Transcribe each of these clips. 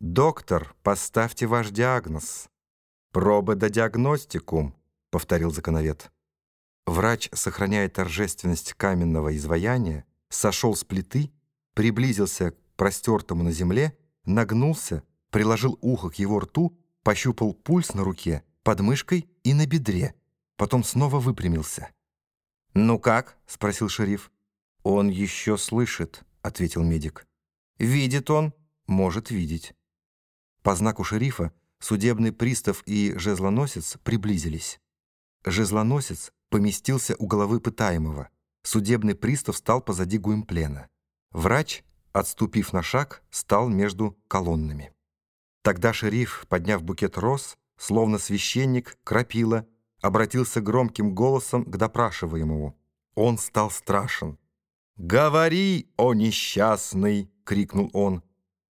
«Доктор, поставьте ваш диагноз». «Пробы да диагностикум», — повторил законовед. Врач, сохраняя торжественность каменного изваяния, сошел с плиты, приблизился к простертому на земле, нагнулся, приложил ухо к его рту, пощупал пульс на руке, под мышкой и на бедре, потом снова выпрямился. «Ну как?» — спросил шериф. «Он еще слышит», — ответил медик. «Видит он?» «Может видеть». По знаку шерифа судебный пристав и жезлоносец приблизились. Жезлоносец поместился у головы пытаемого. Судебный пристав стал позади Гуимплена. Врач, отступив на шаг, стал между колоннами. Тогда шериф, подняв букет роз, словно священник, крапила, обратился громким голосом к допрашиваемому. Он стал страшен. «Говори, о несчастный!» — крикнул он.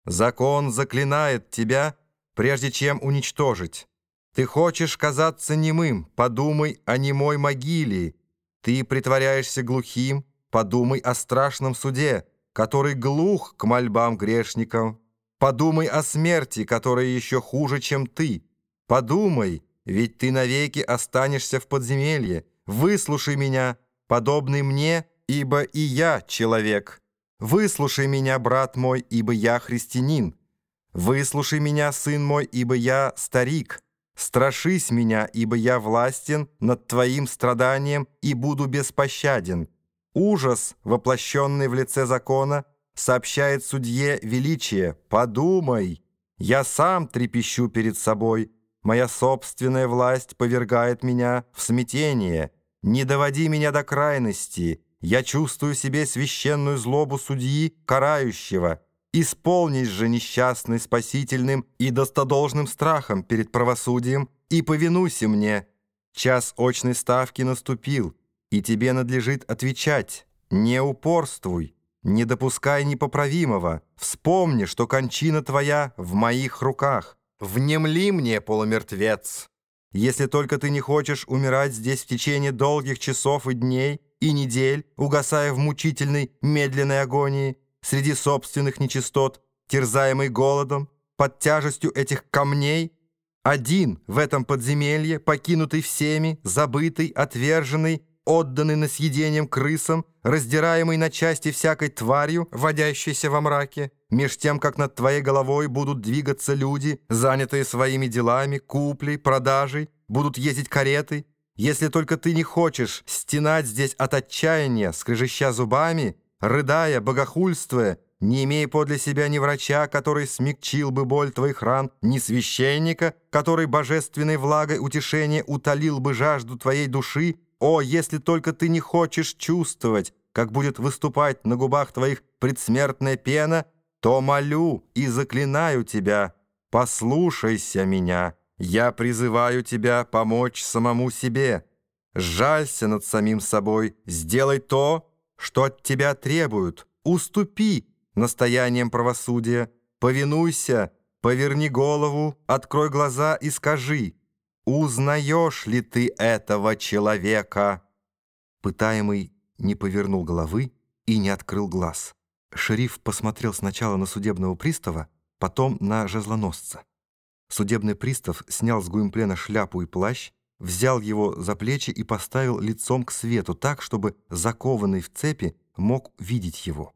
«Закон заклинает тебя, прежде чем уничтожить. Ты хочешь казаться немым, подумай о немой могиле. Ты притворяешься глухим, подумай о страшном суде, который глух к мольбам грешников. Подумай о смерти, которая еще хуже, чем ты. Подумай, ведь ты навеки останешься в подземелье. Выслушай меня, подобный мне, ибо и я человек. Выслушай меня, брат мой, ибо я христианин. Выслушай меня, сын мой, ибо я старик. Страшись меня, ибо я властен над твоим страданием и буду беспощаден. Ужас, воплощенный в лице закона, сообщает судье величие. Подумай, я сам трепещу перед собой. Моя собственная власть повергает меня в смятение. Не доводи меня до крайности. Я чувствую себе священную злобу судьи, карающего. Исполнись же несчастный спасительным и достодолжным страхом перед правосудием и повинуйся мне. Час очной ставки наступил, и тебе надлежит отвечать. Не упорствуй, не допускай непоправимого. Вспомни, что кончина твоя в моих руках. Внемли мне, полумертвец. Если только ты не хочешь умирать здесь в течение долгих часов и дней и недель, угасая в мучительной медленной агонии, среди собственных нечистот, терзаемый голодом, под тяжестью этих камней, один в этом подземелье, покинутый всеми, забытый, отверженный, отданный на съедением крысам, раздираемый на части всякой тварью, водящейся во мраке, меж тем, как над твоей головой будут двигаться люди, занятые своими делами, куплей, продажей, будут ездить кареты, если только ты не хочешь стенать здесь от отчаяния, скрежеща зубами, рыдая, богохульствуя, не имея подле себя ни врача, который смягчил бы боль твоих ран, ни священника, который божественной влагой утешения утолил бы жажду твоей души, о, если только ты не хочешь чувствовать, как будет выступать на губах твоих предсмертная пена, то молю и заклинаю тебя, послушайся меня, я призываю тебя помочь самому себе, жалься над самим собой, сделай то, что от тебя требуют, уступи настоянием правосудия, повинуйся, поверни голову, открой глаза и скажи, узнаешь ли ты этого человека?» Пытаемый не повернул головы и не открыл глаз. Шериф посмотрел сначала на судебного пристава, потом на жезлоносца. Судебный пристав снял с Гуимплена шляпу и плащ, взял его за плечи и поставил лицом к свету так, чтобы закованный в цепи мог видеть его.